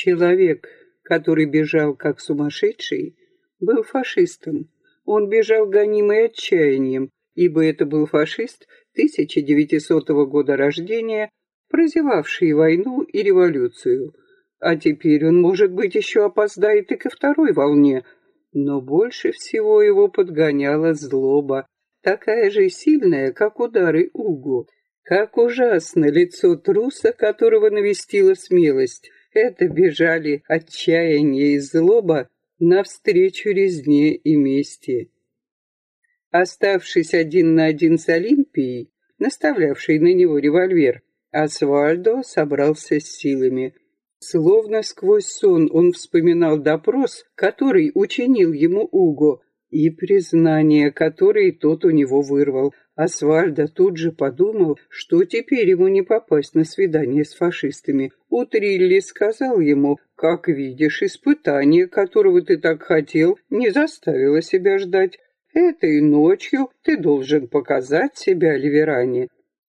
Человек, который бежал как сумасшедший, был фашистом. Он бежал гонимый отчаянием, ибо это был фашист 1900 года рождения, прозевавший войну и революцию. А теперь он, может быть, еще опоздает и ко второй волне, но больше всего его подгоняла злоба, такая же сильная, как удары Угу. Как ужасно лицо труса, которого навестила смелость. Это бежали отчаяние и злоба навстречу резне и мести. Оставшись один на один с Олимпией, наставлявшей на него револьвер, Асвальдо собрался с силами. Словно сквозь сон он вспоминал допрос, который учинил ему Уго, и признание, которое тот у него вырвал. Асвальдо тут же подумал, что теперь ему не попасть на свидание с фашистами. У Трилли сказал ему, как видишь, испытание, которого ты так хотел, не заставило себя ждать. Этой ночью ты должен показать себя Ливеране.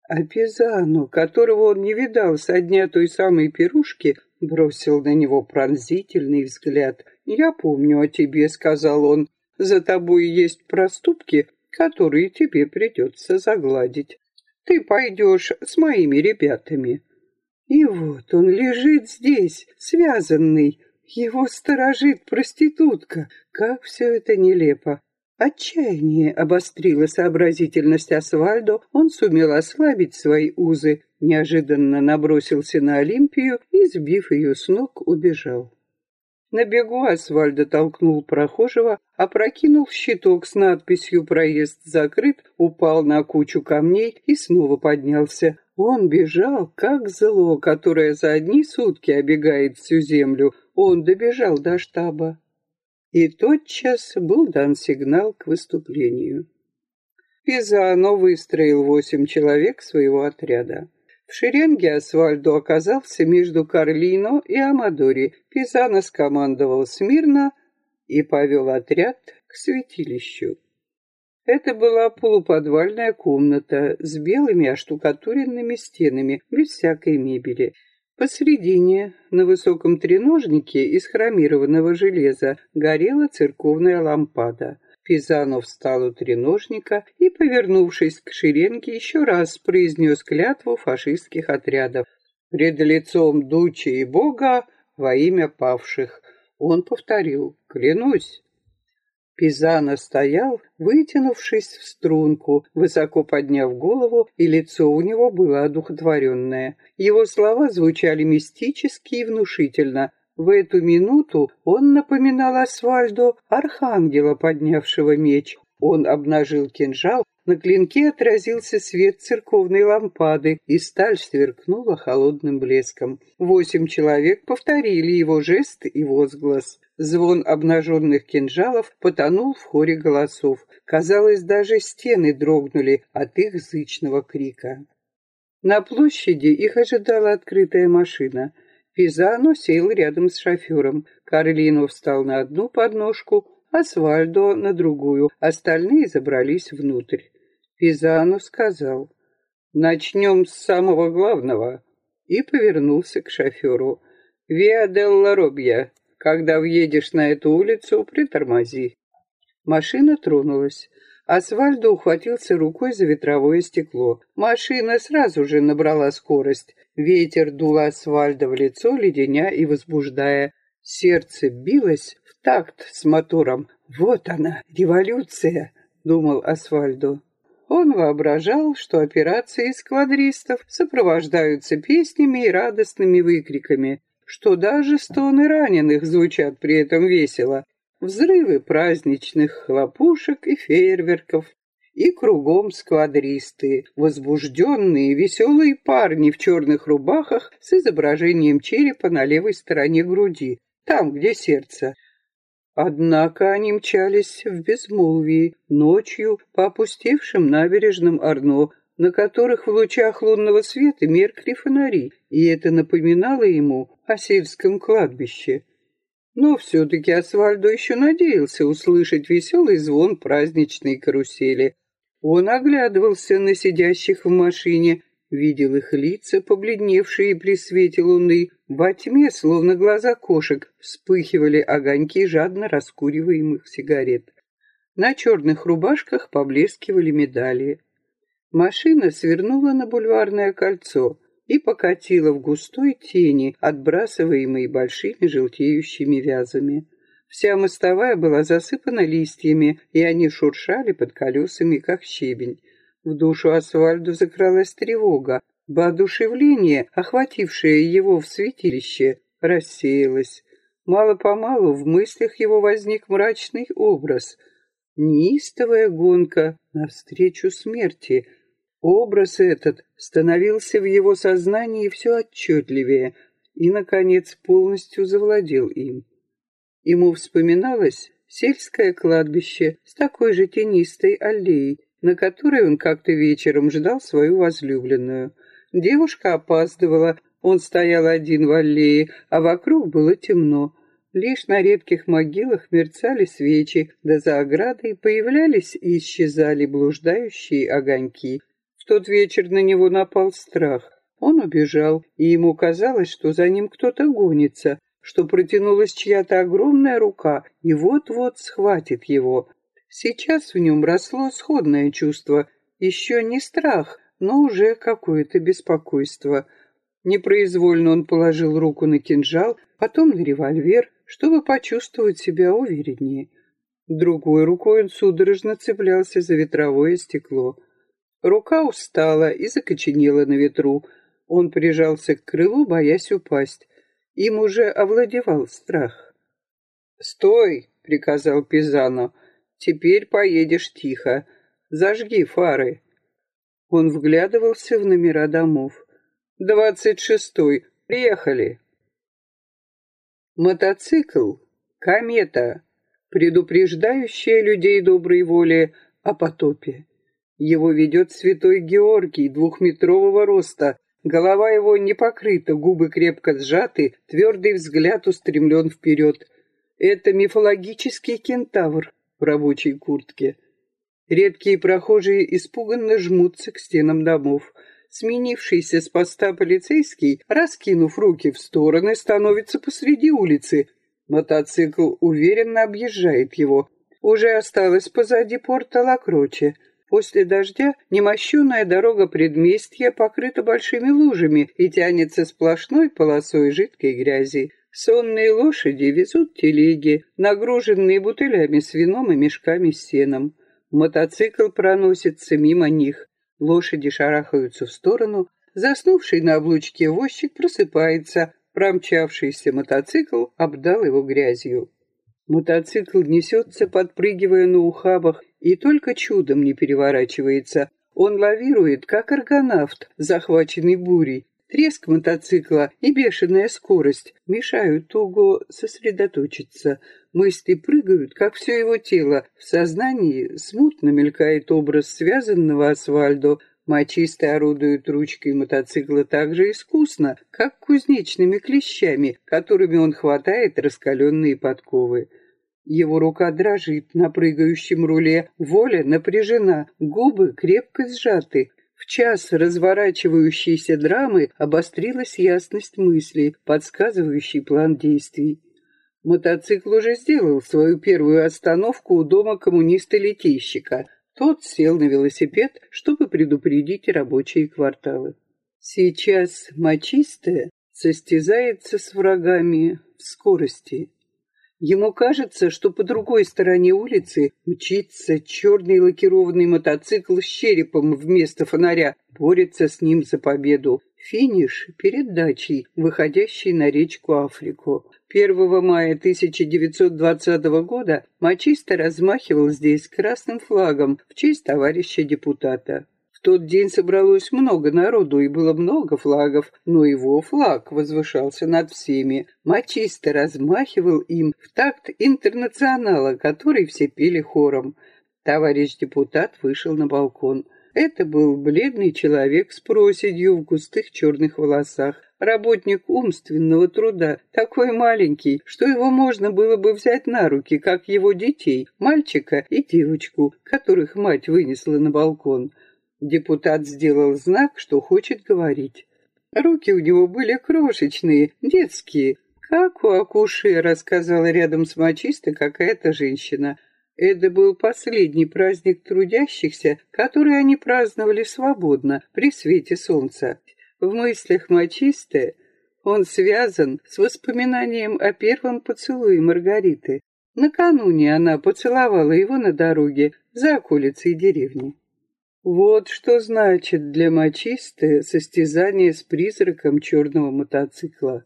А Пизану, которого он не видал со дня той самой пирушки, бросил на него пронзительный взгляд. «Я помню о тебе», — сказал он. «За тобой есть проступки, которые тебе придется загладить. Ты пойдешь с моими ребятами». И вот он лежит здесь, связанный. Его сторожит проститутка. Как все это нелепо. Отчаяние обострило сообразительность Асвальдо, он сумел ослабить свои узы, неожиданно набросился на Олимпию и, сбив ее с ног, убежал. На бегу Асвальдо толкнул прохожего, опрокинул щиток с надписью «Проезд закрыт», упал на кучу камней и снова поднялся. Он бежал, как зло, которое за одни сутки обегает всю землю. Он добежал до штаба и тотчас был дан сигнал к выступлению. Пизано выстроил восемь человек своего отряда. В шеренге Асвальдо оказался между Карлино и Амадори. Пизано скомандовал смирно и повел отряд к святилищу. Это была полуподвальная комната с белыми оштукатуренными стенами, без всякой мебели. Посредине, на высоком треножнике из хромированного железа, горела церковная лампада. Пизанов встал у треножника и, повернувшись к шеренге, еще раз произнес клятву фашистских отрядов. «Пред лицом Дучи и Бога во имя павших». Он повторил «Клянусь». Пизано стоял, вытянувшись в струнку, высоко подняв голову, и лицо у него было одухотворенное. Его слова звучали мистически и внушительно. В эту минуту он напоминал Асфальдо архангела, поднявшего меч. Он обнажил кинжал, на клинке отразился свет церковной лампады, и сталь сверкнула холодным блеском. Восемь человек повторили его жест и возглас. Звон обнаженных кинжалов потонул в хоре голосов. Казалось, даже стены дрогнули от их зычного крика. На площади их ожидала открытая машина. Пизано сел рядом с шофером. Карлино встал на одну подножку, Асвальдо на другую. Остальные забрались внутрь. Пизано сказал, «Начнем с самого главного», и повернулся к шоферу. «Виа делла Робья, когда въедешь на эту улицу, притормози». Машина тронулась. Асфальдо ухватился рукой за ветровое стекло. Машина сразу же набрала скорость. Ветер дул Асфальда в лицо, леденя и возбуждая. Сердце билось в такт с мотором. «Вот она, революция!» — думал Асфальдо. Он воображал, что операции сквадристов сопровождаются песнями и радостными выкриками что даже стоны раненых звучат при этом весело. Взрывы праздничных хлопушек и фейерверков. И кругом сквадристы, возбужденные, веселые парни в черных рубахах с изображением черепа на левой стороне груди, там, где сердце. Однако они мчались в безмолвии, ночью по опустевшим набережным Арно, на которых в лучах лунного света меркли фонари, и это напоминало ему о сельском кладбище. Но все-таки Асвальдо еще надеялся услышать веселый звон праздничной карусели. Он оглядывался на сидящих в машине видел их лица, побледневшие при свете луны. Во тьме, словно глаза кошек, вспыхивали огоньки жадно раскуриваемых сигарет. На черных рубашках поблескивали медали. Машина свернула на бульварное кольцо и покатила в густой тени, отбрасываемой большими желтеющими вязами. Вся мостовая была засыпана листьями, и они шуршали под колесами, как щебень. В душу Асфальду закралась тревога. Воодушевление, охватившее его в святилище, рассеялось. Мало-помалу в мыслях его возник мрачный образ. Неистовая гонка навстречу смерти. Образ этот становился в его сознании все отчетливее и, наконец, полностью завладел им. Ему вспоминалось сельское кладбище с такой же тенистой аллеей, на которой он как-то вечером ждал свою возлюбленную. Девушка опаздывала, он стоял один в аллее, а вокруг было темно. Лишь на редких могилах мерцали свечи, да за оградой появлялись и исчезали блуждающие огоньки. В тот вечер на него напал страх. Он убежал, и ему казалось, что за ним кто-то гонится, что протянулась чья-то огромная рука и вот-вот схватит его. Сейчас в нем росло сходное чувство, еще не страх, но уже какое-то беспокойство. Непроизвольно он положил руку на кинжал, потом на револьвер, чтобы почувствовать себя увереннее. Другой рукой он судорожно цеплялся за ветровое стекло. Рука устала и закоченела на ветру. Он прижался к крылу, боясь упасть. Им уже овладевал страх. «Стой!» — приказал Пизано. «Теперь поедешь тихо. Зажги фары». Он вглядывался в номера домов. «Двадцать шестой. Приехали». Мотоцикл — комета, предупреждающая людей доброй воли о потопе. Его ведет святой Георгий двухметрового роста, Голова его не покрыта, губы крепко сжаты, твердый взгляд устремлен вперед. Это мифологический кентавр в рабочей куртке. Редкие прохожие испуганно жмутся к стенам домов. Сменившийся с поста полицейский, раскинув руки в стороны, становится посреди улицы. Мотоцикл уверенно объезжает его. Уже осталось позади порта Лакроче. После дождя немощенная дорога предместья покрыта большими лужами и тянется сплошной полосой жидкой грязи. Сонные лошади везут телеги, нагруженные бутылями с вином и мешками с сеном. Мотоцикл проносится мимо них. Лошади шарахаются в сторону. Заснувший на облучке возчик просыпается. Промчавшийся мотоцикл обдал его грязью. Мотоцикл несется, подпрыгивая на ухабах, и только чудом не переворачивается. Он лавирует, как аргонавт, захваченный бурей. Треск мотоцикла и бешеная скорость мешают Туго сосредоточиться. Мысли прыгают, как все его тело. В сознании смутно мелькает образ связанного Асфальдо. Мачисты орудуют ручкой мотоцикла так же искусно, как кузнечными клещами, которыми он хватает раскаленные подковы. Его рука дрожит на прыгающем руле, воля напряжена, губы крепко сжаты. В час разворачивающейся драмы обострилась ясность мысли, подсказывающий план действий. Мотоцикл уже сделал свою первую остановку у дома коммуниста-летейщика. Тот сел на велосипед, чтобы предупредить рабочие кварталы. Сейчас мочистая состязается с врагами в скорости. Ему кажется, что по другой стороне улицы мчится черный лакированный мотоцикл с черепом вместо фонаря, борется с ним за победу. Финиш перед дачей, выходящей на речку Африку. 1 мая 1920 года мачисто размахивал здесь красным флагом в честь товарища депутата. В тот день собралось много народу и было много флагов, но его флаг возвышался над всеми. Мачисто размахивал им в такт интернационала, который все пели хором. Товарищ депутат вышел на балкон. Это был бледный человек с проседью в густых черных волосах, работник умственного труда, такой маленький, что его можно было бы взять на руки, как его детей, мальчика и девочку, которых мать вынесла на балкон. Депутат сделал знак, что хочет говорить. Руки у него были крошечные, детские, как у акушера, сказала рядом с мочистой какая-то женщина. Это был последний праздник трудящихся, который они праздновали свободно, при свете солнца. В мыслях мочисты он связан с воспоминанием о первом поцелуе Маргариты. Накануне она поцеловала его на дороге за околицей деревни. Вот что значит для мочисты состязание с призраком черного мотоцикла.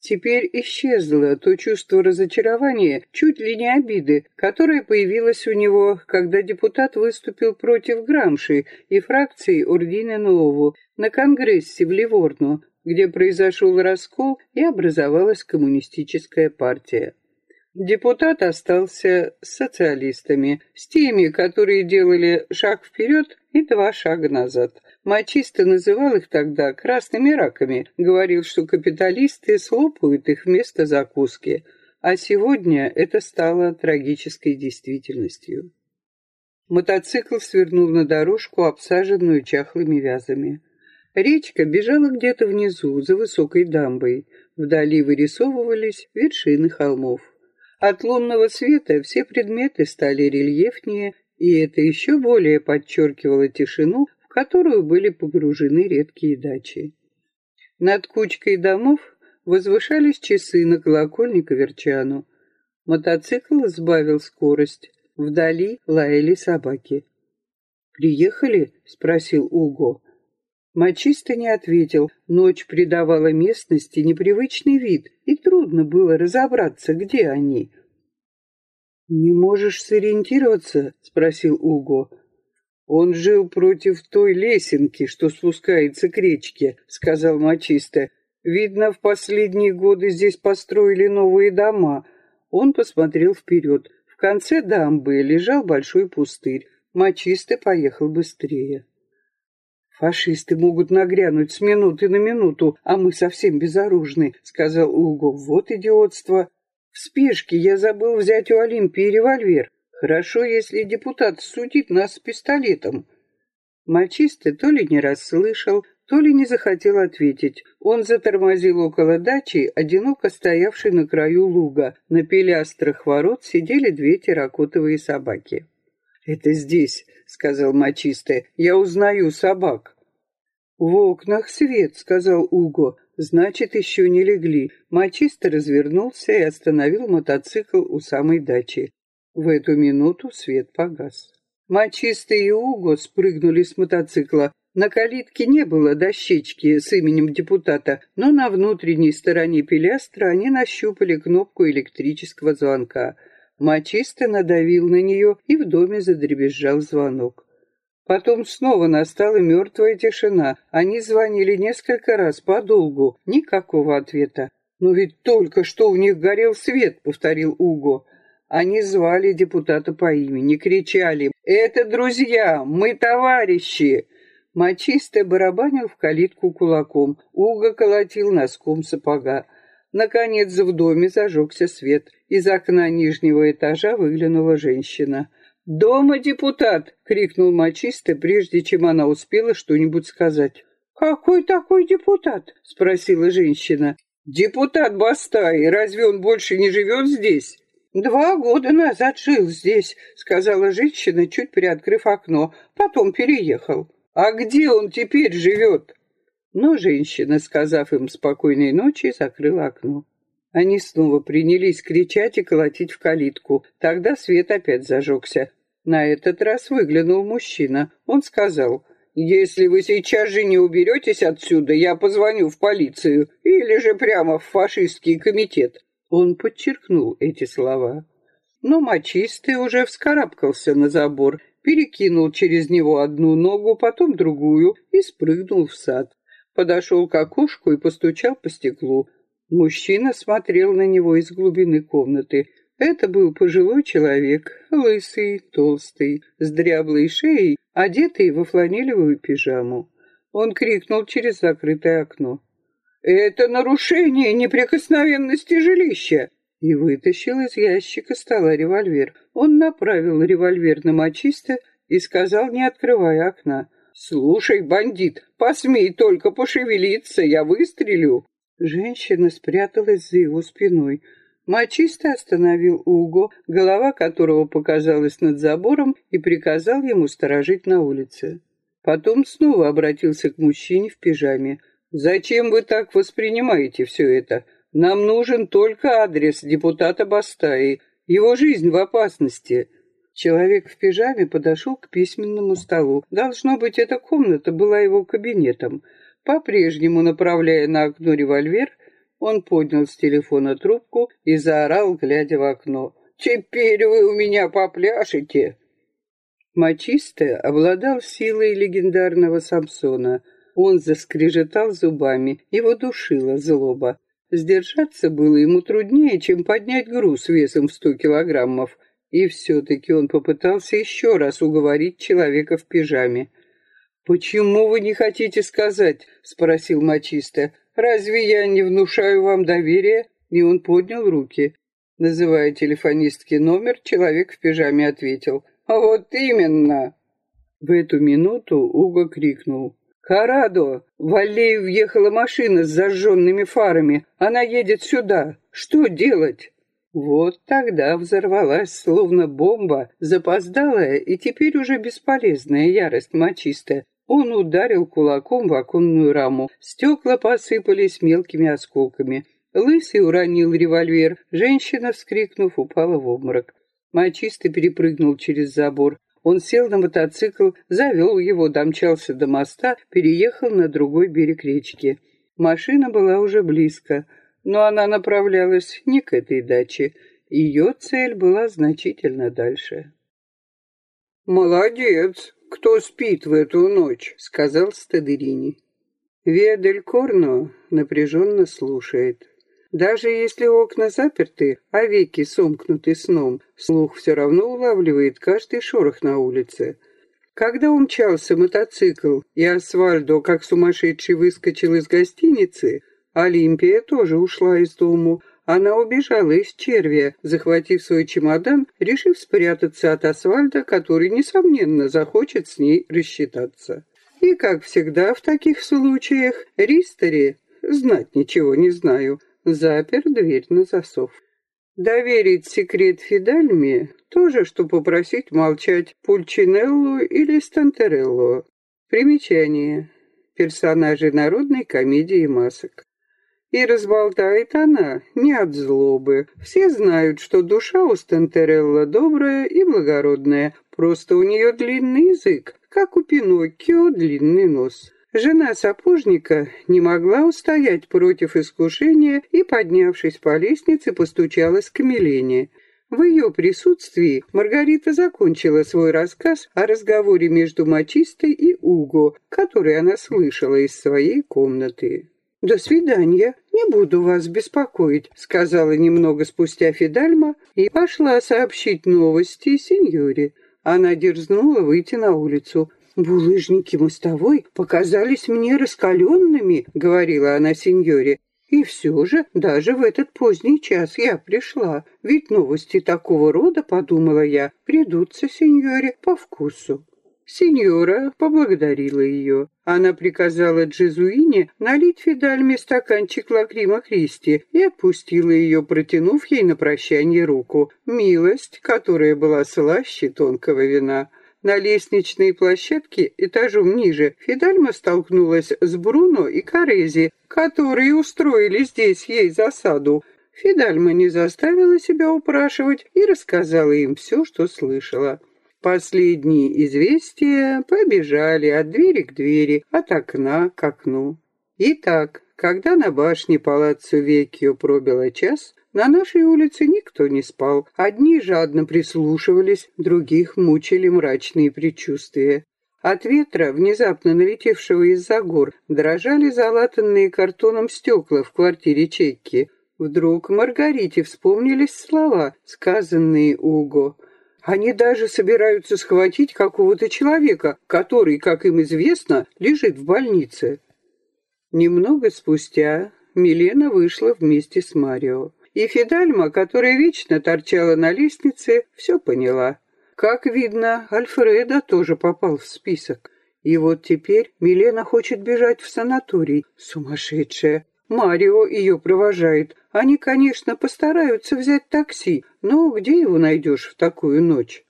Теперь исчезло то чувство разочарования, чуть ли не обиды, которое появилось у него, когда депутат выступил против Грамши и фракции Урдина Нову на Конгрессе в Ливорно, где произошел раскол и образовалась коммунистическая партия. Депутат остался социалистами, с теми, которые делали шаг вперед и два шага назад. Мачисто называл их тогда красными раками, говорил, что капиталисты слопают их вместо закуски, а сегодня это стало трагической действительностью. Мотоцикл свернул на дорожку, обсаженную чахлыми вязами. Речка бежала где-то внизу, за высокой дамбой. Вдали вырисовывались вершины холмов. От лунного света все предметы стали рельефнее, и это еще более подчеркивало тишину, в которую были погружены редкие дачи. Над кучкой домов возвышались часы на колокольне Верчану. Мотоцикл сбавил скорость. Вдали лаяли собаки. «Приехали?» — спросил Уго. Мачисто не ответил. Ночь придавала местности непривычный вид, и трудно было разобраться, где они. «Не можешь сориентироваться?» — спросил Уго. «Он жил против той лесенки, что спускается к речке», — сказал Мачисто. «Видно, в последние годы здесь построили новые дома». Он посмотрел вперед. В конце дамбы лежал большой пустырь. Мачисто поехал быстрее. «Фашисты могут нагрянуть с минуты на минуту, а мы совсем безоружны», — сказал Уго. «Вот идиотство! В спешке я забыл взять у Олимпии револьвер. Хорошо, если депутат судит нас с пистолетом». Мальчисты то ли не расслышал, то ли не захотел ответить. Он затормозил около дачи, одиноко стоявшей на краю луга. На пилястрах ворот сидели две терракотовые собаки. «Это здесь», — сказал Мачисте. «Я узнаю собак». «В окнах свет», — сказал Уго. «Значит, еще не легли». Мачисте развернулся и остановил мотоцикл у самой дачи. В эту минуту свет погас. Мачисте и Уго спрыгнули с мотоцикла. На калитке не было дощечки с именем депутата, но на внутренней стороне пилястра они нащупали кнопку электрического звонка — Мачисто надавил на нее, и в доме задребезжал звонок. Потом снова настала мертвая тишина. Они звонили несколько раз подолгу. Никакого ответа. «Но ведь только что у них горел свет», — повторил Уго. Они звали депутата по имени, кричали «Это друзья! Мы товарищи!» Мачисто барабанил в калитку кулаком. Уго колотил носком сапога. Наконец в доме зажегся свет. Из окна нижнего этажа выглянула женщина. «Дома депутат!» — крикнул мачисто, прежде чем она успела что-нибудь сказать. «Какой такой депутат?» — спросила женщина. «Депутат Бастай, разве он больше не живет здесь?» «Два года назад жил здесь», — сказала женщина, чуть приоткрыв окно. «Потом переехал». «А где он теперь живет?» Но женщина, сказав им спокойной ночи, закрыла окно. Они снова принялись кричать и колотить в калитку. Тогда свет опять зажегся. На этот раз выглянул мужчина. Он сказал, «Если вы сейчас же не уберетесь отсюда, я позвоню в полицию или же прямо в фашистский комитет». Он подчеркнул эти слова. Но мочистый уже вскарабкался на забор, перекинул через него одну ногу, потом другую и спрыгнул в сад подошел к окошку и постучал по стеклу. Мужчина смотрел на него из глубины комнаты. Это был пожилой человек, лысый, толстый, с дряблой шеей, одетый во фланелевую пижаму. Он крикнул через закрытое окно. «Это нарушение неприкосновенности жилища!» и вытащил из ящика стола револьвер. Он направил револьвер на мочисто и сказал, не открывая окна, «Слушай, бандит, посмей только пошевелиться, я выстрелю!» Женщина спряталась за его спиной. Мачисто остановил Уго, голова которого показалась над забором, и приказал ему сторожить на улице. Потом снова обратился к мужчине в пижаме. «Зачем вы так воспринимаете все это? Нам нужен только адрес депутата Бастаи. Его жизнь в опасности». Человек в пижаме подошел к письменному столу. Должно быть, эта комната была его кабинетом. По-прежнему направляя на окно револьвер, он поднял с телефона трубку и заорал, глядя в окно. «Теперь вы у меня попляшете!» Мачисте обладал силой легендарного Самсона. Он заскрежетал зубами, его душила злоба. Сдержаться было ему труднее, чем поднять груз весом в сто килограммов. И все-таки он попытался еще раз уговорить человека в пижаме. «Почему вы не хотите сказать?» — спросил Мачисто. «Разве я не внушаю вам доверия?» И он поднял руки. Называя телефонистский номер, человек в пижаме ответил. «А вот именно!» В эту минуту Уго крикнул. «Карадо! В аллею въехала машина с зажженными фарами. Она едет сюда. Что делать?» Вот тогда взорвалась, словно бомба, запоздалая и теперь уже бесполезная ярость мочистая. Он ударил кулаком в оконную раму. Стекла посыпались мелкими осколками. Лысый уронил револьвер. Женщина, вскрикнув, упала в обморок. Мачисто перепрыгнул через забор. Он сел на мотоцикл, завел его, домчался до моста, переехал на другой берег речки. Машина была уже близко, но она направлялась не к этой даче. Ее цель была значительно дальше. «Молодец!» кто спит в эту ночь», — сказал Стадерини. Ведель Корно напряженно слушает. Даже если окна заперты, а веки сомкнуты сном, слух все равно улавливает каждый шорох на улице. Когда умчался мотоцикл, и Асвальдо, как сумасшедший, выскочил из гостиницы, Олимпия тоже ушла из дому, она убежала из червя, захватив свой чемодан, решив спрятаться от Асфальта, который, несомненно, захочет с ней рассчитаться. И, как всегда в таких случаях, Ристери, знать ничего не знаю, запер дверь на засов. Доверить секрет Фидальме – то же, что попросить молчать Пульчинеллу или Стантерелло. Примечание. Персонажи народной комедии масок. И разболтает она не от злобы. Все знают, что душа у Стантерелла добрая и благородная, просто у нее длинный язык, как у Пиноккио длинный нос. Жена сапожника не могла устоять против искушения и, поднявшись по лестнице, постучалась к Милене. В ее присутствии Маргарита закончила свой рассказ о разговоре между Мачистой и Уго, который она слышала из своей комнаты. «До свидания, не буду вас беспокоить», — сказала немного спустя Фидальма и пошла сообщить новости сеньоре. Она дерзнула выйти на улицу. «Булыжники мостовой показались мне раскаленными», — говорила она сеньоре. «И все же, даже в этот поздний час я пришла. Ведь новости такого рода, — подумала я, — придутся сеньоре по вкусу». Сеньора поблагодарила ее. Она приказала Джезуине налить Фидальме стаканчик лакрима Христи и отпустила ее, протянув ей на прощание руку. Милость, которая была слаще тонкого вина. На лестничной площадке этажом ниже Фидальма столкнулась с Бруно и Карези, которые устроили здесь ей засаду. Фидальма не заставила себя упрашивать и рассказала им все, что слышала. Последние известия побежали от двери к двери, от окна к окну. Итак, когда на башне палаццо Веккио пробило час, на нашей улице никто не спал. Одни жадно прислушивались, других мучили мрачные предчувствия. От ветра, внезапно налетевшего из-за гор, дрожали залатанные картоном стекла в квартире Чекки. Вдруг Маргарите вспомнились слова, сказанные Уго. Они даже собираются схватить какого-то человека, который, как им известно, лежит в больнице. Немного спустя Милена вышла вместе с Марио. И Фидальма, которая вечно торчала на лестнице, все поняла. Как видно, Альфреда тоже попал в список. И вот теперь Милена хочет бежать в санаторий. Сумасшедшая. Марио ее провожает. Они, конечно, постараются взять такси, но где его найдешь в такую ночь?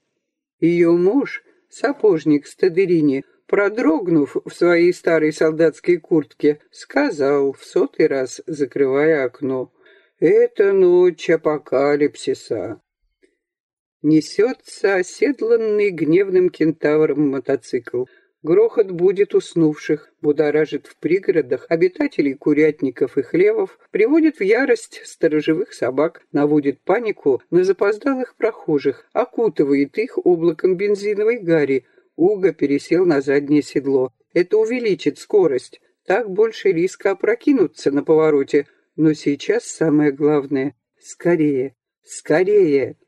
Ее муж, сапожник Стадерини, продрогнув в своей старой солдатской куртке, сказал в сотый раз, закрывая окно, «Это ночь апокалипсиса». Несется оседланный гневным кентавром мотоцикл. Грохот будет уснувших, будоражит в пригородах обитателей курятников и хлевов, приводит в ярость сторожевых собак, наводит панику на запоздалых прохожих, окутывает их облаком бензиновой гари. Уга пересел на заднее седло. Это увеличит скорость. Так больше риска опрокинуться на повороте. Но сейчас самое главное — скорее, скорее.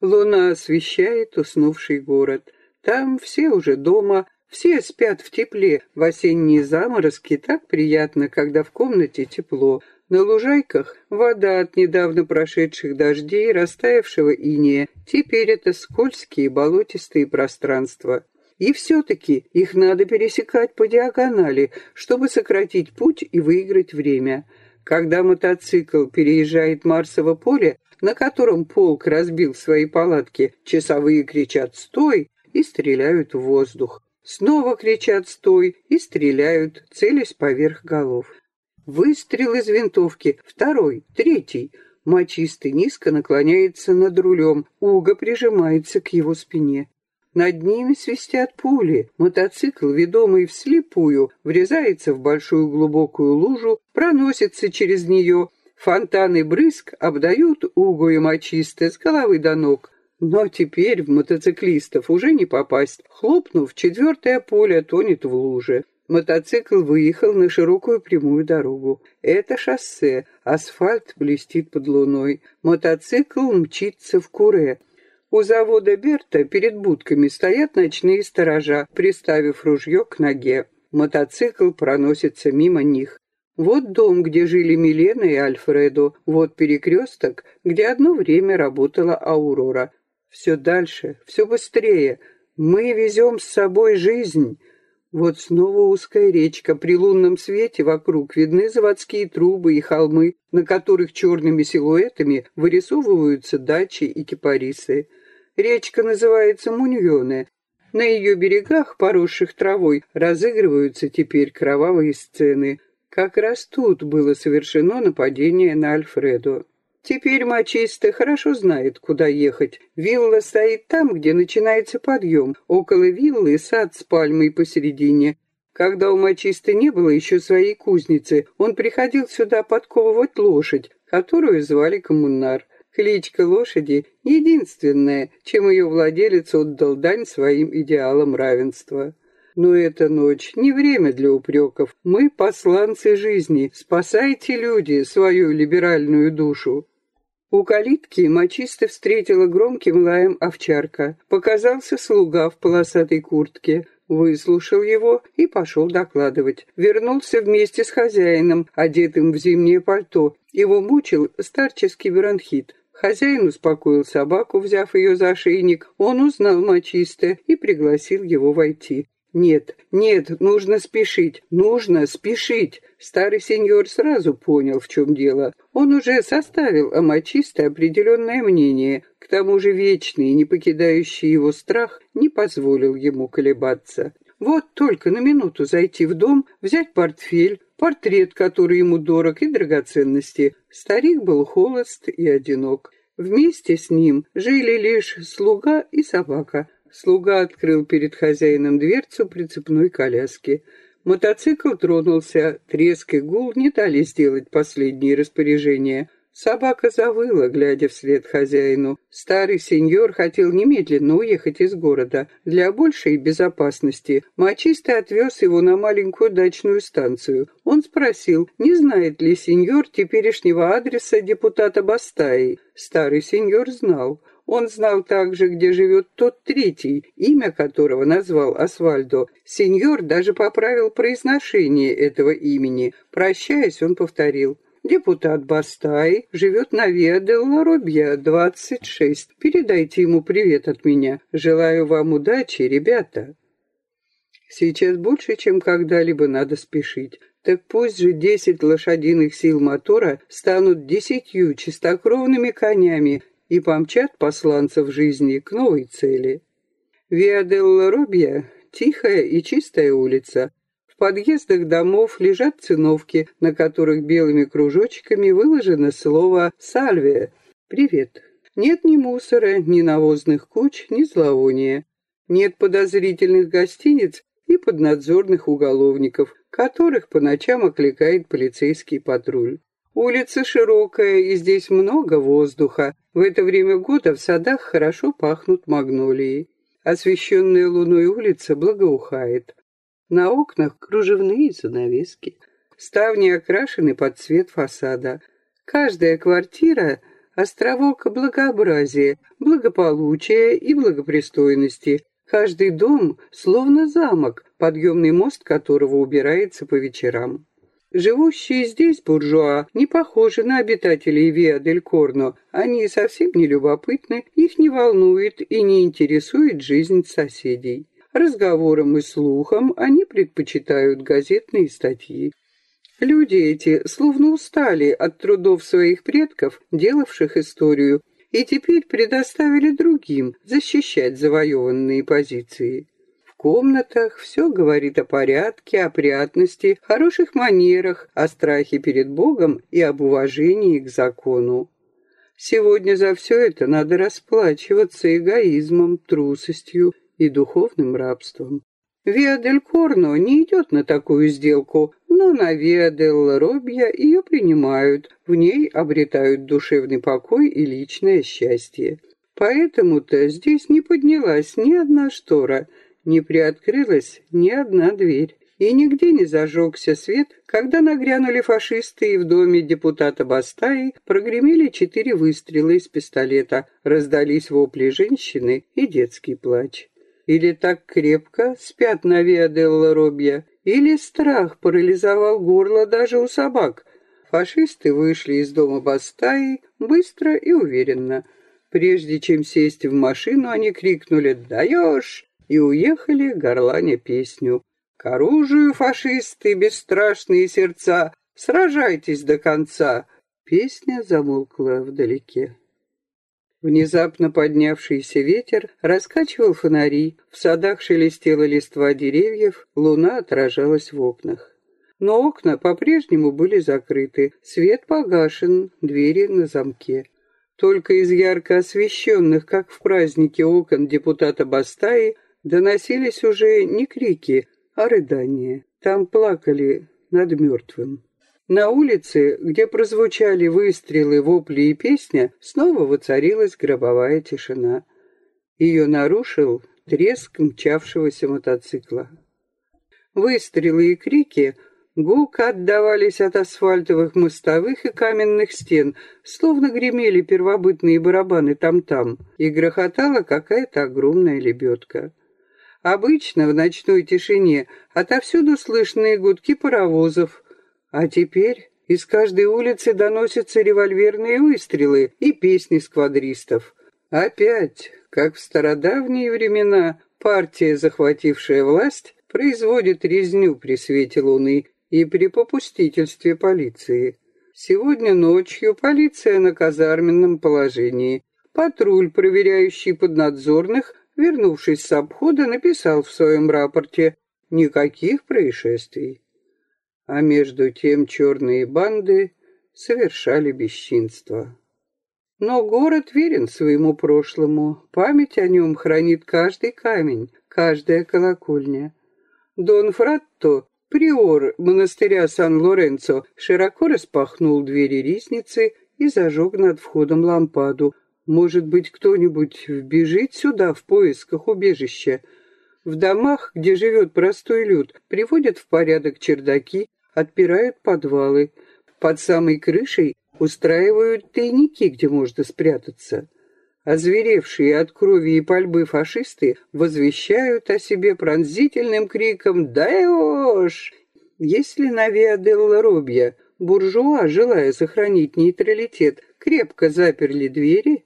Луна освещает уснувший город. Там все уже дома, все спят в тепле. В осенние заморозки так приятно, когда в комнате тепло. На лужайках вода от недавно прошедших дождей, растаявшего инея. Теперь это скользкие болотистые пространства. И все-таки их надо пересекать по диагонали, чтобы сократить путь и выиграть время. Когда мотоцикл переезжает Марсово поле, на котором полк разбил свои палатки, часовые кричат «Стой!» и стреляют в воздух. Снова кричат «стой» и стреляют, целясь поверх голов. Выстрел из винтовки, второй, третий. Мочистый низко наклоняется над рулем, Уга прижимается к его спине. Над ними свистят пули. Мотоцикл, ведомый вслепую, врезается в большую глубокую лужу, проносится через нее. Фонтаны брызг обдают Угу и мочисты с головы до ног. Но теперь в мотоциклистов уже не попасть. Хлопнув, четвертое поле тонет в луже. Мотоцикл выехал на широкую прямую дорогу. Это шоссе, асфальт блестит под луной. Мотоцикл мчится в куре. У завода Берта перед будками стоят ночные сторожа, приставив ружье к ноге. Мотоцикл проносится мимо них. Вот дом, где жили Милена и Альфредо, вот перекресток, где одно время работала Аурора. Все дальше, все быстрее. Мы везем с собой жизнь. Вот снова узкая речка. При лунном свете вокруг видны заводские трубы и холмы, на которых черными силуэтами вырисовываются дачи и кипарисы. Речка называется Муньоне. На ее берегах, поросших травой, разыгрываются теперь кровавые сцены. Как раз тут было совершено нападение на Альфредо. Теперь мачисто хорошо знает, куда ехать. Вилла стоит там, где начинается подъем. Около виллы сад с пальмой посередине. Когда у мачисты не было еще своей кузницы, он приходил сюда подковывать лошадь, которую звали коммунар. Кличка лошади — единственная, чем ее владелец отдал дань своим идеалам равенства. Но эта ночь не время для упреков. Мы посланцы жизни. Спасайте, люди, свою либеральную душу. У калитки мочисто встретила громким лаем овчарка. Показался слуга в полосатой куртке. Выслушал его и пошел докладывать. Вернулся вместе с хозяином, одетым в зимнее пальто. Его мучил старческий бронхит. Хозяин успокоил собаку, взяв ее за ошейник. Он узнал мочисто и пригласил его войти. Нет, нет, нужно спешить, нужно спешить. Старый сеньор сразу понял, в чем дело. Он уже составил о мочисте определенное мнение. К тому же вечный, не покидающий его страх, не позволил ему колебаться. Вот только на минуту зайти в дом, взять портфель, портрет, который ему дорог, и драгоценности. Старик был холост и одинок. Вместе с ним жили лишь слуга и собака — Слуга открыл перед хозяином дверцу прицепной коляски. Мотоцикл тронулся, треск и гул не дали сделать последние распоряжения. Собака завыла, глядя вслед хозяину. Старый сеньор хотел немедленно уехать из города. Для большей безопасности мачисто отвез его на маленькую дачную станцию. Он спросил, не знает ли сеньор теперешнего адреса депутата Бастаи. Старый сеньор знал. Он знал также, где живет тот третий, имя которого назвал Асвальдо. Сеньор даже поправил произношение этого имени. Прощаясь, он повторил. Депутат Бастай живет на Виа де Ларобья, 26. Передайте ему привет от меня. Желаю вам удачи, ребята. Сейчас больше, чем когда-либо надо спешить. Так пусть же десять лошадиных сил мотора станут десятью чистокровными конями и помчат посланцев жизни к новой цели. Виаделла Робья — тихая и чистая улица. В подъездах домов лежат циновки, на которых белыми кружочками выложено слово «Сальвия» — «Привет». Нет ни мусора, ни навозных куч, ни зловония. Нет подозрительных гостиниц и поднадзорных уголовников, которых по ночам окликает полицейский патруль. Улица широкая, и здесь много воздуха. В это время года в садах хорошо пахнут магнолии. Освещенная луной улица благоухает. На окнах кружевные занавески. Ставни окрашены под цвет фасада. Каждая квартира — островок благообразия, благополучия и благопристойности, Каждый дом словно замок, подъемный мост которого убирается по вечерам. Живущие здесь буржуа не похожи на обитателей Виа-дель-Корно. Они совсем не любопытны, их не волнует и не интересует жизнь соседей. Разговорам и слухам они предпочитают газетные статьи. Люди эти словно устали от трудов своих предков, делавших историю, и теперь предоставили другим защищать завоеванные позиции. Комнатах все говорит о порядке, опрятности, хороших манерах, о страхе перед Богом и об уважении к закону. Сегодня за все это надо расплачиваться эгоизмом, трусостью и духовным рабством. Виа дель Корно не идет на такую сделку, но на Виа дель Робья ее принимают, в ней обретают душевный покой и личное счастье. Поэтому-то здесь не поднялась ни одна штора, не приоткрылась ни одна дверь. И нигде не зажегся свет, когда нагрянули фашисты и в доме депутата Бастаи прогремели четыре выстрела из пистолета, раздались вопли женщины и детский плач. Или так крепко спят на Виаделла Робья, или страх парализовал горло даже у собак. Фашисты вышли из дома Бастаи быстро и уверенно. Прежде чем сесть в машину, они крикнули «Даешь!» И уехали, горланя песню. «К оружию, фашисты, бесстрашные сердца! Сражайтесь до конца!» Песня замолкла вдалеке. Внезапно поднявшийся ветер раскачивал фонари, в садах шелестела листва деревьев, луна отражалась в окнах. Но окна по-прежнему были закрыты, свет погашен, двери на замке. Только из ярко освещенных, как в празднике окон депутата Бастаи, доносились уже не крики, а рыдания. Там плакали над мертвым. На улице, где прозвучали выстрелы, вопли и песня, снова воцарилась гробовая тишина. Ее нарушил треск мчавшегося мотоцикла. Выстрелы и крики гулко отдавались от асфальтовых мостовых и каменных стен, словно гремели первобытные барабаны там-там, и грохотала какая-то огромная лебедка. Обычно в ночной тишине отовсюду слышны гудки паровозов, а теперь из каждой улицы доносятся револьверные выстрелы и песни сквадристов. Опять, как в стародавние времена, партия, захватившая власть, производит резню при свете луны и при попустительстве полиции. Сегодня ночью полиция на казарменном положении. Патруль, проверяющий поднадзорных, вернувшись с обхода, написал в своем рапорте «Никаких происшествий» а между тем черные банды совершали бесчинство. Но город верен своему прошлому, память о нем хранит каждый камень, каждая колокольня. Дон Фратто, приор монастыря Сан-Лоренцо, широко распахнул двери ризницы и зажег над входом лампаду. Может быть, кто-нибудь вбежит сюда в поисках убежища. В домах, где живет простой люд, приводят в порядок чердаки, отпирают подвалы. Под самой крышей устраивают тайники, где можно спрятаться. Озверевшие от крови и пальбы фашисты возвещают о себе пронзительным криком «Даешь!». Если на Виа-делла Робья буржуа, желая сохранить нейтралитет, крепко заперли двери,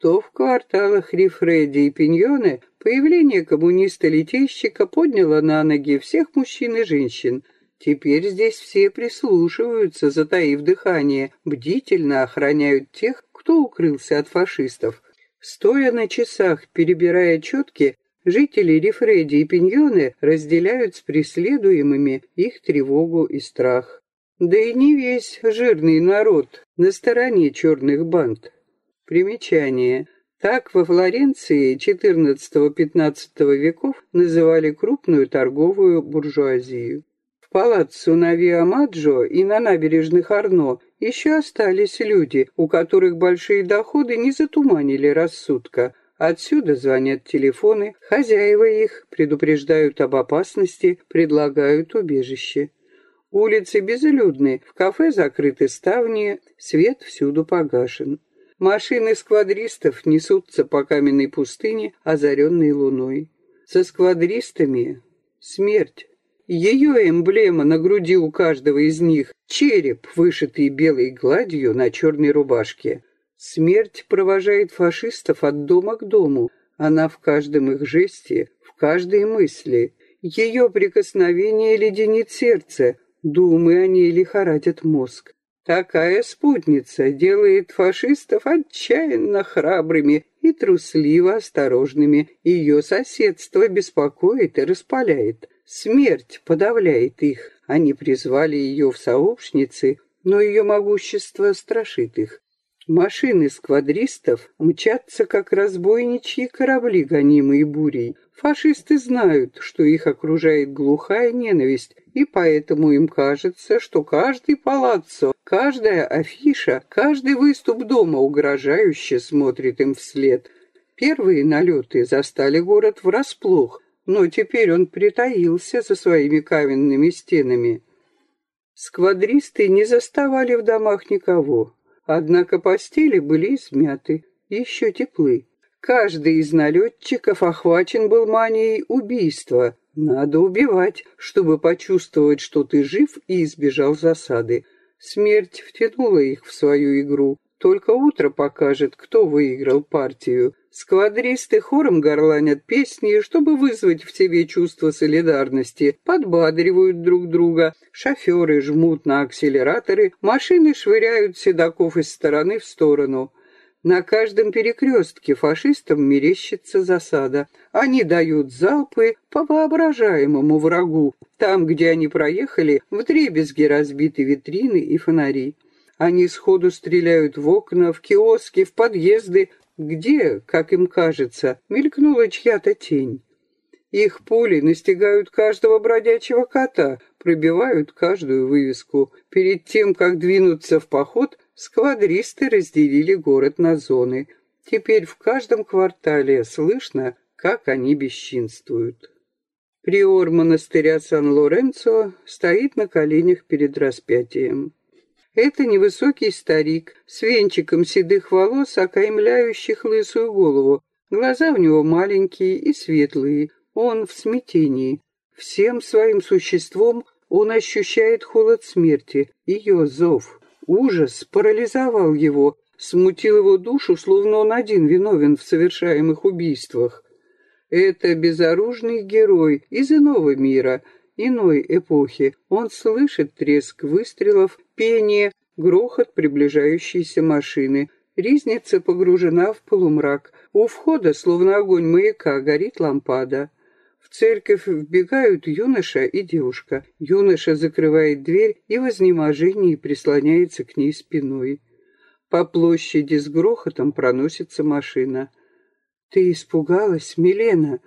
то в кварталах Рифреди и Пиньоне Появление коммуниста-литейщика подняло на ноги всех мужчин и женщин. Теперь здесь все прислушиваются, затаив дыхание, бдительно охраняют тех, кто укрылся от фашистов. Стоя на часах, перебирая четки, жители Рифреди и Пиньоны разделяют с преследуемыми их тревогу и страх. Да и не весь жирный народ на стороне черных банд. Примечание. Так во Флоренции XIV-XV веков называли крупную торговую буржуазию. В палаццо на Виамаджо и на набережных Арно еще остались люди, у которых большие доходы не затуманили рассудка. Отсюда звонят телефоны, хозяева их предупреждают об опасности, предлагают убежище. Улицы безлюдны, в кафе закрыты ставни, свет всюду погашен. Машины сквадристов несутся по каменной пустыне, озаренной луной. Со сквадристами смерть. Ее эмблема на груди у каждого из них — череп, вышитый белой гладью на черной рубашке. Смерть провожает фашистов от дома к дому. Она в каждом их жесте, в каждой мысли. Ее прикосновение леденит сердце, думы о ней лихорадят мозг. Такая спутница делает фашистов отчаянно храбрыми и трусливо осторожными. Ее соседство беспокоит и распаляет. Смерть подавляет их. Они призвали ее в сообщницы, но ее могущество страшит их. Машины сквадристов мчатся, как разбойничьи корабли, гонимые бурей. Фашисты знают, что их окружает глухая ненависть, и поэтому им кажется, что каждый палаццо, каждая афиша, каждый выступ дома угрожающе смотрит им вслед. Первые налеты застали город врасплох, но теперь он притаился за своими каменными стенами. Сквадристы не заставали в домах никого. Однако постели были измяты, еще теплы. Каждый из налетчиков охвачен был манией убийства. Надо убивать, чтобы почувствовать, что ты жив и избежал засады. Смерть втянула их в свою игру. Только утро покажет, кто выиграл партию. Сквадристы хором горланят песни, чтобы вызвать в себе чувство солидарности, подбадривают друг друга, шоферы жмут на акселераторы, машины швыряют седаков из стороны в сторону. На каждом перекрестке фашистам мерещится засада. Они дают залпы по воображаемому врагу. Там, где они проехали, вдребезги разбиты витрины и фонари. Они сходу стреляют в окна, в киоски, в подъезды, где, как им кажется, мелькнула чья-то тень. Их пули настигают каждого бродячего кота, пробивают каждую вывеску. Перед тем, как двинуться в поход, сквадристы разделили город на зоны. Теперь в каждом квартале слышно, как они бесчинствуют. Приор монастыря Сан-Лоренцо стоит на коленях перед распятием. Это невысокий старик с венчиком седых волос, окаймляющих лысую голову. Глаза у него маленькие и светлые. Он в смятении. Всем своим существом он ощущает холод смерти, ее зов. Ужас парализовал его, смутил его душу, словно он один виновен в совершаемых убийствах. Это безоружный герой из иного мира, иной эпохи. Он слышит треск выстрелов, пение, грохот приближающейся машины. Ризница погружена в полумрак. У входа, словно огонь маяка, горит лампада. Церковь вбегают юноша и девушка. Юноша закрывает дверь и в изнеможении прислоняется к ней спиной. По площади с грохотом проносится машина. «Ты испугалась, Милена?»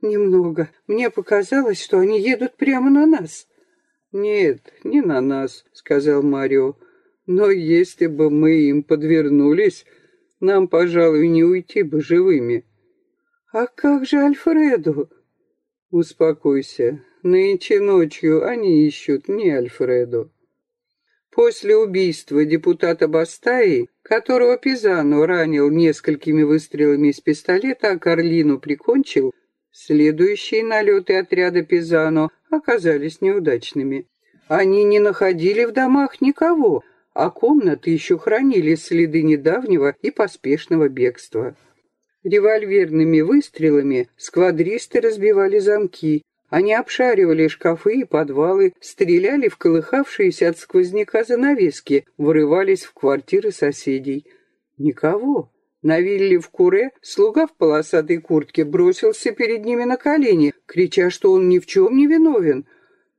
«Немного. Мне показалось, что они едут прямо на нас». «Нет, не на нас», — сказал Марио. «Но если бы мы им подвернулись, нам, пожалуй, не уйти бы живыми». «А как же Альфредо?» «Успокойся. Нынче ночью они ищут не Альфредо». После убийства депутата Бастаи, которого Пизано ранил несколькими выстрелами из пистолета, а Карлину прикончил, следующие налеты отряда Пизано оказались неудачными. Они не находили в домах никого, а комнаты еще хранили следы недавнего и поспешного бегства. Револьверными выстрелами сквадристы разбивали замки. Они обшаривали шкафы и подвалы, стреляли в колыхавшиеся от сквозняка занавески, вырывались в квартиры соседей. Никого. На вилле в Куре слуга в полосатой куртке бросился перед ними на колени, крича, что он ни в чем не виновен.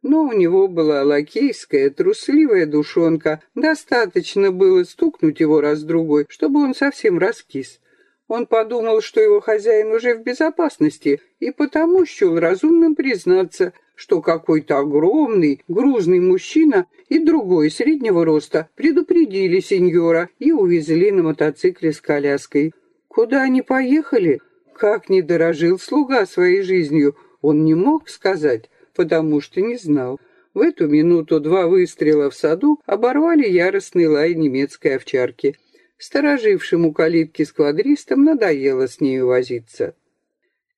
Но у него была лакейская, трусливая душонка. Достаточно было стукнуть его раз-другой, чтобы он совсем раскис. Он подумал, что его хозяин уже в безопасности, и потому счел разумным признаться, что какой-то огромный, грузный мужчина и другой среднего роста предупредили сеньора и увезли на мотоцикле с коляской. Куда они поехали? Как не дорожил слуга своей жизнью, он не мог сказать, потому что не знал. В эту минуту два выстрела в саду оборвали яростный лай немецкой овчарки. Сторожившему калитки сквадристам надоело с нею возиться.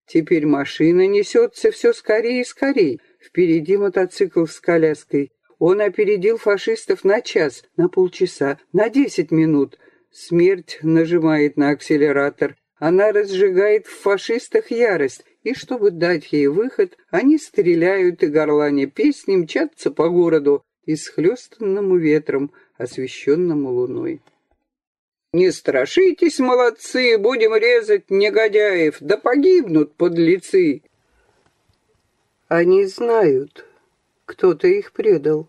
Теперь машина несется все скорее и скорее. Впереди мотоцикл с коляской. Он опередил фашистов на час, на полчаса, на десять минут. Смерть нажимает на акселератор. Она разжигает в фашистах ярость, и чтобы дать ей выход, они стреляют и горлане песни мчатся по городу, исхлестанному ветром, освещенному луной. Не страшитесь, молодцы, будем резать негодяев, да погибнут подлецы. Они знают, кто-то их предал.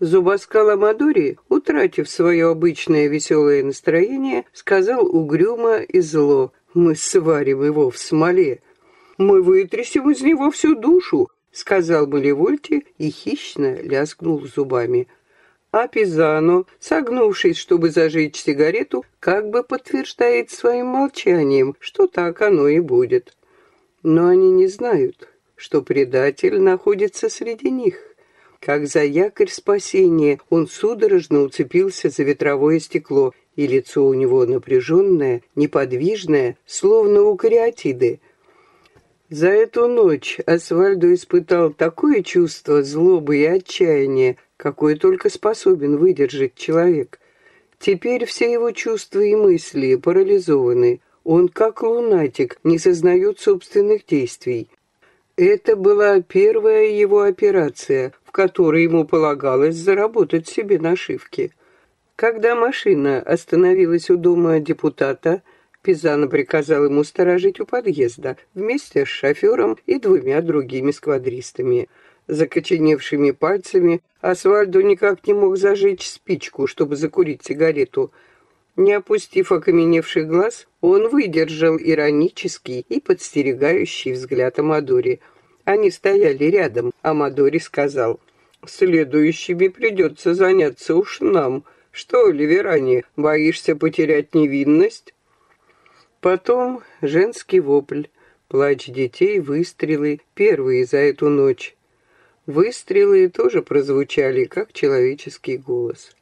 Зубоскал Амадори, утратив свое обычное веселое настроение, сказал угрюмо и зло, «Мы сварим его в смоле. Мы вытрясем из него всю душу», — сказал Малевольти и хищно лязгнул зубами а Пизано, согнувшись, чтобы зажечь сигарету, как бы подтверждает своим молчанием, что так оно и будет. Но они не знают, что предатель находится среди них. Как за якорь спасения он судорожно уцепился за ветровое стекло, и лицо у него напряженное, неподвижное, словно у кариатиды. За эту ночь Асвальдо испытал такое чувство злобы и отчаяния, какой только способен выдержать человек. Теперь все его чувства и мысли парализованы. Он, как лунатик, не сознает собственных действий. Это была первая его операция, в которой ему полагалось заработать себе нашивки. Когда машина остановилась у дома депутата, Пизано приказал ему сторожить у подъезда вместе с шофером и двумя другими сквадристами – закоченевшими пальцами, Асвальдо никак не мог зажечь спичку, чтобы закурить сигарету. Не опустив окаменевших глаз, он выдержал иронический и подстерегающий взгляд Амадори. Они стояли рядом. Амадори сказал, «Следующими придется заняться уж нам. Что, Ливерани, боишься потерять невинность?» Потом женский вопль, плач детей, выстрелы, первые за эту ночь. Выстрелы тоже прозвучали, как человеческий голос.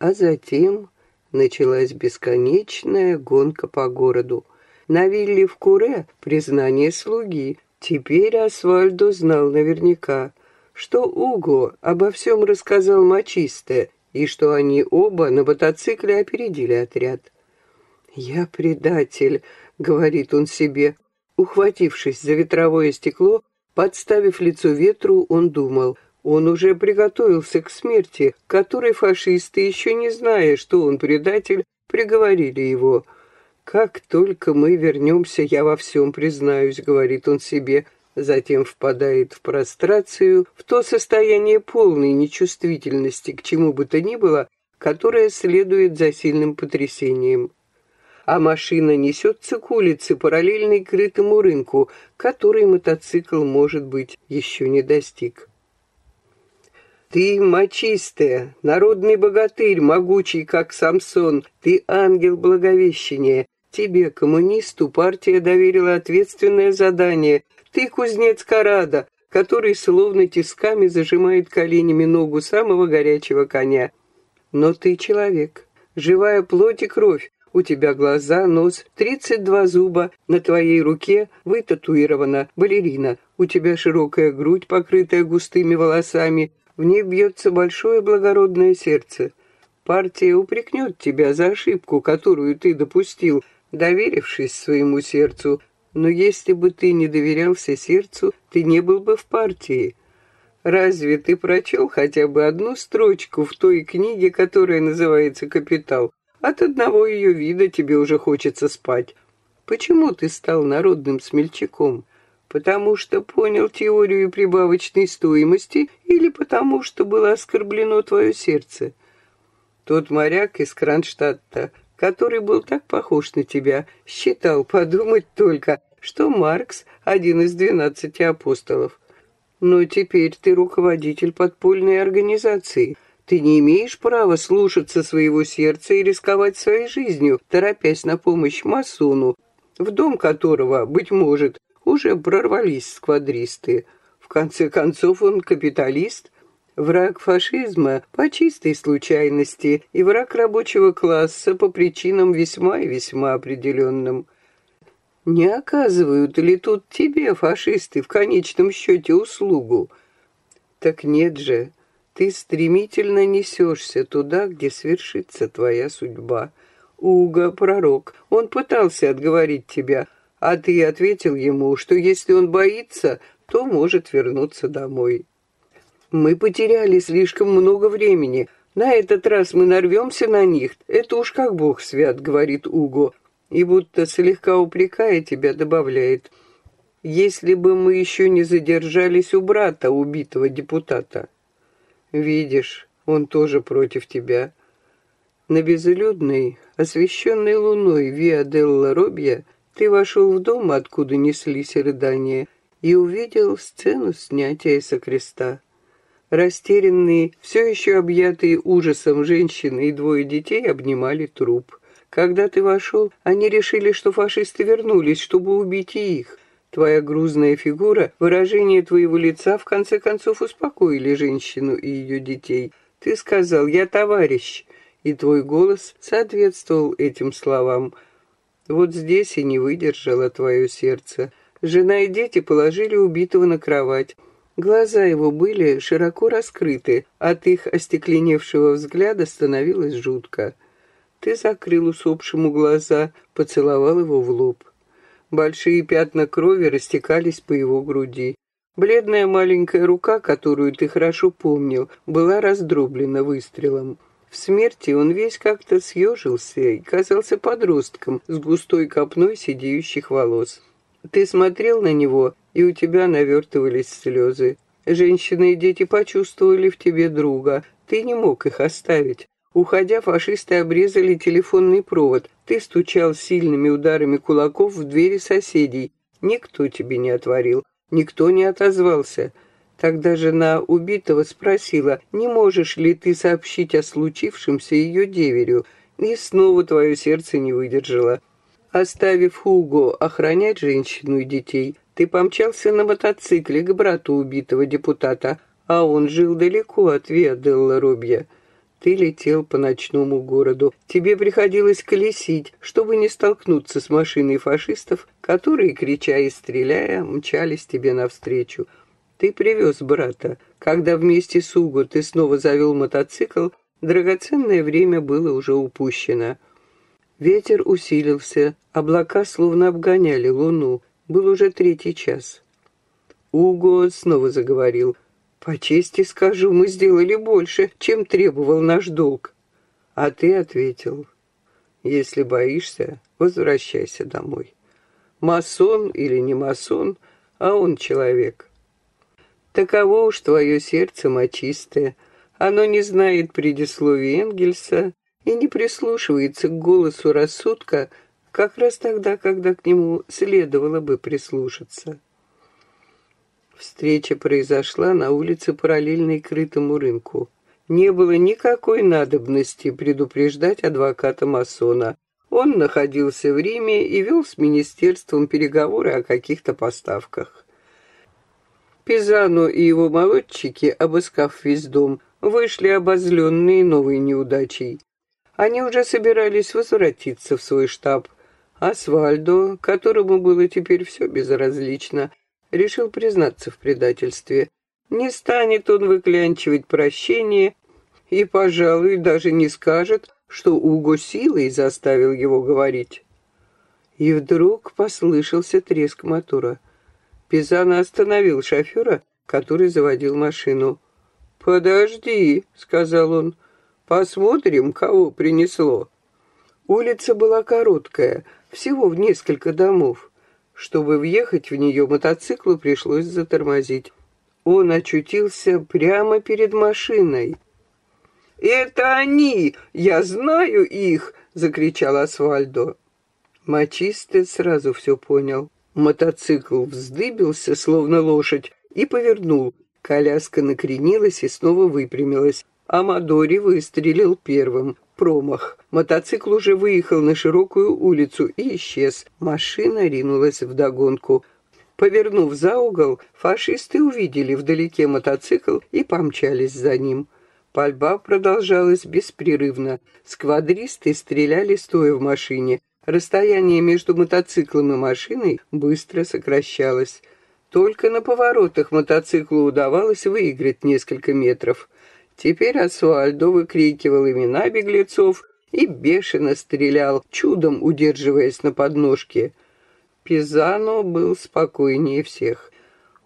А затем началась бесконечная гонка по городу. На вилле в Куре признание слуги. Теперь Асвальдо знал наверняка, что Уго обо всем рассказал Мачисте, и что они оба на мотоцикле опередили отряд. «Я предатель», — говорит он себе. Ухватившись за ветровое стекло, Подставив лицо ветру, он думал, он уже приготовился к смерти, которой фашисты, еще не зная, что он предатель, приговорили его. «Как только мы вернемся, я во всем признаюсь», — говорит он себе, затем впадает в прострацию, в то состояние полной нечувствительности к чему бы то ни было, которое следует за сильным потрясением а машина несется к улице, параллельной крытому рынку, который мотоцикл, может быть, еще не достиг. Ты мочистая, народный богатырь, могучий, как Самсон, ты ангел благовещения. Тебе, коммунисту, партия доверила ответственное задание. Ты кузнец Карада, который словно тисками зажимает коленями ногу самого горячего коня. Но ты человек, живая плоть и кровь, у тебя глаза, нос, тридцать два зуба, на твоей руке вытатуирована балерина, у тебя широкая грудь, покрытая густыми волосами, в ней бьется большое благородное сердце. Партия упрекнет тебя за ошибку, которую ты допустил, доверившись своему сердцу. Но если бы ты не доверялся сердцу, ты не был бы в партии. Разве ты прочел хотя бы одну строчку в той книге, которая называется «Капитал»? От одного ее вида тебе уже хочется спать. Почему ты стал народным смельчаком? Потому что понял теорию прибавочной стоимости или потому что было оскорблено твое сердце? Тот моряк из Кронштадта, который был так похож на тебя, считал подумать только, что Маркс — один из двенадцати апостолов. Но теперь ты руководитель подпольной организации. Ты не имеешь права слушаться своего сердца и рисковать своей жизнью, торопясь на помощь масону, в дом которого, быть может, уже прорвались сквадристы. В конце концов, он капиталист, враг фашизма по чистой случайности и враг рабочего класса по причинам весьма и весьма определенным. Не оказывают ли тут тебе, фашисты, в конечном счете услугу? Так нет же, ты стремительно несешься туда, где свершится твоя судьба. Уга, пророк, он пытался отговорить тебя, а ты ответил ему, что если он боится, то может вернуться домой. Мы потеряли слишком много времени. На этот раз мы нарвемся на них. Это уж как бог свят, говорит Уго и будто слегка упрекая тебя, добавляет, «Если бы мы еще не задержались у брата убитого депутата». Видишь, он тоже против тебя. На безлюдной, освещенной луной Виа Делла Робья ты вошел в дом, откуда неслись рыдания, и увидел сцену снятия со креста. Растерянные, все еще объятые ужасом женщины и двое детей обнимали труп. Когда ты вошел, они решили, что фашисты вернулись, чтобы убить и их. Твоя грузная фигура, выражение твоего лица в конце концов успокоили женщину и ее детей. Ты сказал «я товарищ», и твой голос соответствовал этим словам. Вот здесь и не выдержало твое сердце. Жена и дети положили убитого на кровать. Глаза его были широко раскрыты, от их остекленевшего взгляда становилось жутко. Ты закрыл усопшему глаза, поцеловал его в лоб. Большие пятна крови растекались по его груди. Бледная маленькая рука, которую ты хорошо помнил, была раздроблена выстрелом. В смерти он весь как-то съежился и казался подростком с густой копной сидеющих волос. Ты смотрел на него, и у тебя навертывались слезы. Женщины и дети почувствовали в тебе друга. Ты не мог их оставить. Уходя, фашисты обрезали телефонный провод. Ты стучал сильными ударами кулаков в двери соседей. Никто тебе не отворил, никто не отозвался. Тогда жена убитого спросила, не можешь ли ты сообщить о случившемся ее деверю, и снова твое сердце не выдержало. Оставив Хуго охранять женщину и детей, ты помчался на мотоцикле к брату убитого депутата, а он жил далеко от Виаделла Робья. Ты летел по ночному городу. Тебе приходилось колесить, чтобы не столкнуться с машиной фашистов, которые, крича и стреляя, мчались тебе навстречу. Ты привез брата. Когда вместе с Уго ты снова завел мотоцикл, драгоценное время было уже упущено. Ветер усилился, облака словно обгоняли луну. Был уже третий час. Уго снова заговорил. По чести скажу, мы сделали больше, чем требовал наш долг. А ты ответил, если боишься, возвращайся домой. Масон или не масон, а он человек. Таково уж твое сердце мочистое. Оно не знает предисловий Энгельса и не прислушивается к голосу рассудка как раз тогда, когда к нему следовало бы прислушаться. Встреча произошла на улице, параллельной крытому рынку. Не было никакой надобности предупреждать адвоката Масона. Он находился в Риме и вел с министерством переговоры о каких-то поставках. Пизано и его молодчики, обыскав весь дом, вышли обозленные новой неудачей. Они уже собирались возвратиться в свой штаб. Асвальдо, которому было теперь все безразлично, решил признаться в предательстве. Не станет он выклянчивать прощение и, пожалуй, даже не скажет, что Уго силой заставил его говорить. И вдруг послышался треск мотора. Пизано остановил шофера, который заводил машину. «Подожди», — сказал он, — «посмотрим, кого принесло». Улица была короткая, всего в несколько домов. Чтобы въехать в нее, мотоциклу пришлось затормозить. Он очутился прямо перед машиной. «Это они! Я знаю их!» — закричал Асфальдо. Мачисте сразу все понял. Мотоцикл вздыбился, словно лошадь, и повернул. Коляска накренилась и снова выпрямилась. Амадори выстрелил первым. Промах. Мотоцикл уже выехал на широкую улицу и исчез. Машина ринулась вдогонку. Повернув за угол, фашисты увидели вдалеке мотоцикл и помчались за ним. Пальба продолжалась беспрерывно. Сквадристы стреляли стоя в машине. Расстояние между мотоциклом и машиной быстро сокращалось. Только на поворотах мотоциклу удавалось выиграть несколько метров. Теперь Асуальдо выкрикивал имена беглецов и бешено стрелял, чудом удерживаясь на подножке. Пизано был спокойнее всех.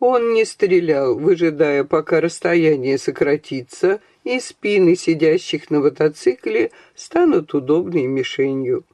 Он не стрелял, выжидая, пока расстояние сократится, и спины сидящих на мотоцикле станут удобной мишенью.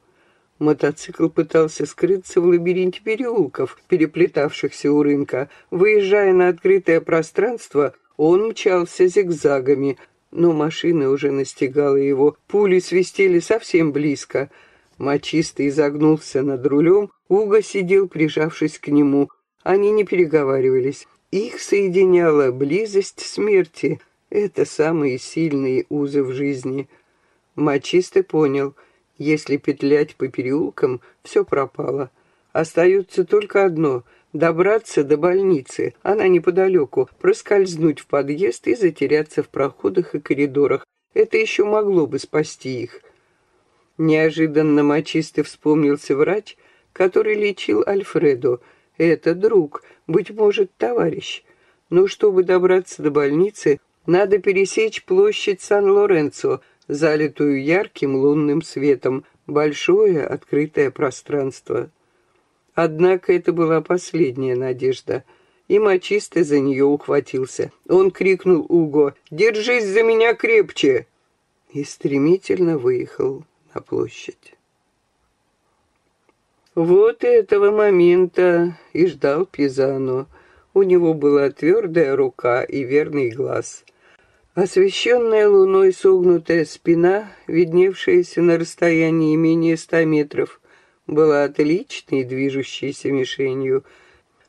Мотоцикл пытался скрыться в лабиринте переулков, переплетавшихся у рынка. Выезжая на открытое пространство, он мчался зигзагами, но машина уже настигала его. Пули свистели совсем близко. Мочистый изогнулся над рулем, Уго сидел, прижавшись к нему. Они не переговаривались. Их соединяла близость смерти. Это самые сильные узы в жизни. Мочистый понял — если петлять по переулкам, все пропало. Остается только одно — добраться до больницы, она неподалеку, проскользнуть в подъезд и затеряться в проходах и коридорах. Это еще могло бы спасти их. Неожиданно мочисто вспомнился врач, который лечил Альфредо. Это друг, быть может, товарищ. Но чтобы добраться до больницы, надо пересечь площадь Сан-Лоренцо — залитую ярким лунным светом, большое открытое пространство. Однако это была последняя надежда, и мочистый за нее ухватился. Он крикнул Уго «Держись за меня крепче!» и стремительно выехал на площадь. Вот этого момента и ждал Пизано. У него была твердая рука и верный глаз. Освещенная луной согнутая спина, видневшаяся на расстоянии менее ста метров, была отличной движущейся мишенью.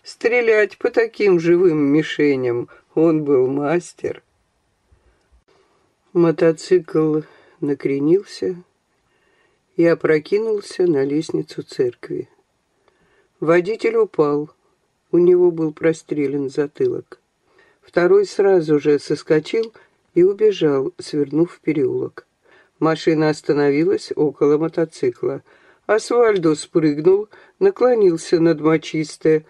Стрелять по таким живым мишеням он был мастер. Мотоцикл накренился и опрокинулся на лестницу церкви. Водитель упал, у него был прострелен затылок. Второй сразу же соскочил и убежал, свернув в переулок. Машина остановилась около мотоцикла. Асфальдо спрыгнул, наклонился над мочистой,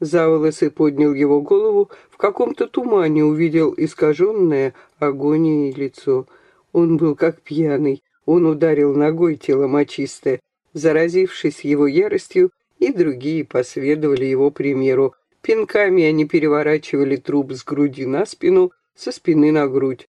за волосы поднял его голову, в каком-то тумане увидел искаженное агонией лицо. Он был как пьяный, он ударил ногой тело мочистое. Заразившись его яростью, и другие последовали его примеру. Пинками они переворачивали труп с груди на спину, со спины на грудь.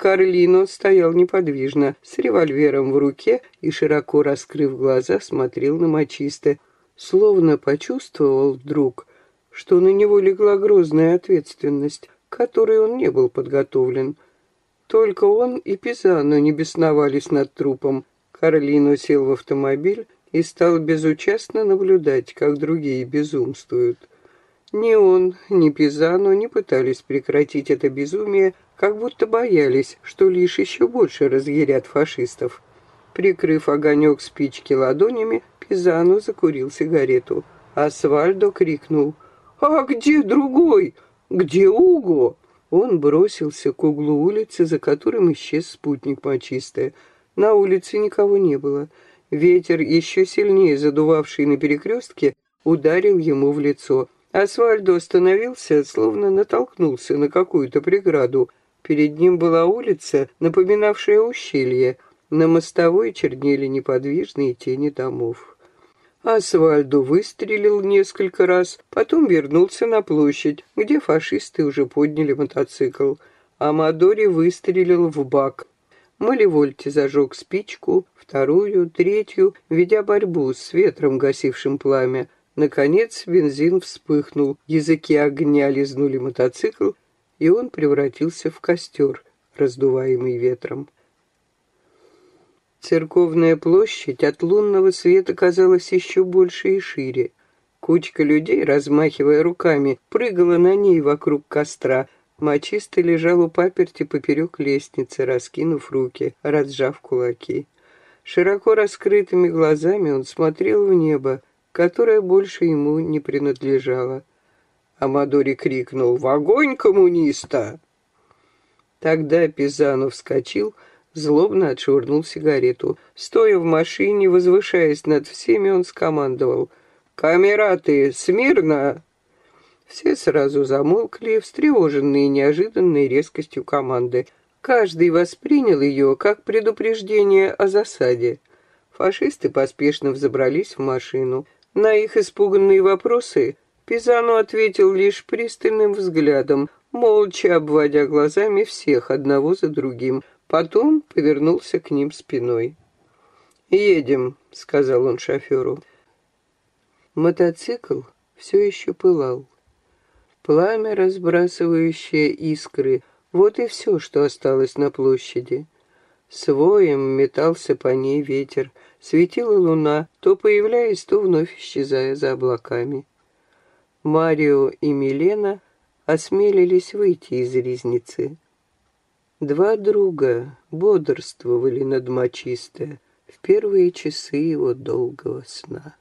Карлино стоял неподвижно, с револьвером в руке и, широко раскрыв глаза, смотрел на мочисто, словно почувствовал вдруг, что на него легла грозная ответственность, к которой он не был подготовлен. Только он и Пизано не бесновались над трупом. Карлино сел в автомобиль и стал безучастно наблюдать, как другие безумствуют. Ни он, ни Пизано не пытались прекратить это безумие, как будто боялись, что лишь еще больше разъярят фашистов. Прикрыв огонек спички ладонями, Пизано закурил сигарету. Асвальдо крикнул «А где другой? Где Уго?» Он бросился к углу улицы, за которым исчез спутник мочистая. На улице никого не было. Ветер, еще сильнее задувавший на перекрестке, ударил ему в лицо – Асфальдо остановился, словно натолкнулся на какую-то преграду. Перед ним была улица, напоминавшая ущелье. На мостовой чернели неподвижные тени домов. Асвальду выстрелил несколько раз, потом вернулся на площадь, где фашисты уже подняли мотоцикл. Амадори выстрелил в бак. Маливольте зажег спичку, вторую, третью, ведя борьбу с ветром, гасившим пламя. Наконец бензин вспыхнул, языки огня лизнули мотоцикл, и он превратился в костер, раздуваемый ветром. Церковная площадь от лунного света казалась еще больше и шире. Кучка людей, размахивая руками, прыгала на ней вокруг костра. Мачисто лежал у паперти поперек лестницы, раскинув руки, разжав кулаки. Широко раскрытыми глазами он смотрел в небо, которое больше ему не принадлежало. Амадори крикнул «В огонь, коммуниста!» Тогда Пизану вскочил, злобно отшвырнул сигарету. Стоя в машине, возвышаясь над всеми, он скомандовал «Камераты, смирно!» Все сразу замолкли, встревоженные неожиданной резкостью команды. Каждый воспринял ее как предупреждение о засаде. Фашисты поспешно взобрались в машину. На их испуганные вопросы Пизану ответил лишь пристальным взглядом, молча обводя глазами всех одного за другим, Потом повернулся к ним спиной. «Едем», — сказал он шоферу. Мотоцикл все еще пылал. Пламя, разбрасывающее искры, вот и все, что осталось на площади. Своем метался по ней ветер, светила луна, то появляясь, то вновь исчезая за облаками. Марио и Милена осмелились выйти из ризницы. Два друга бодрствовали над мочистой в первые часы его долгого сна.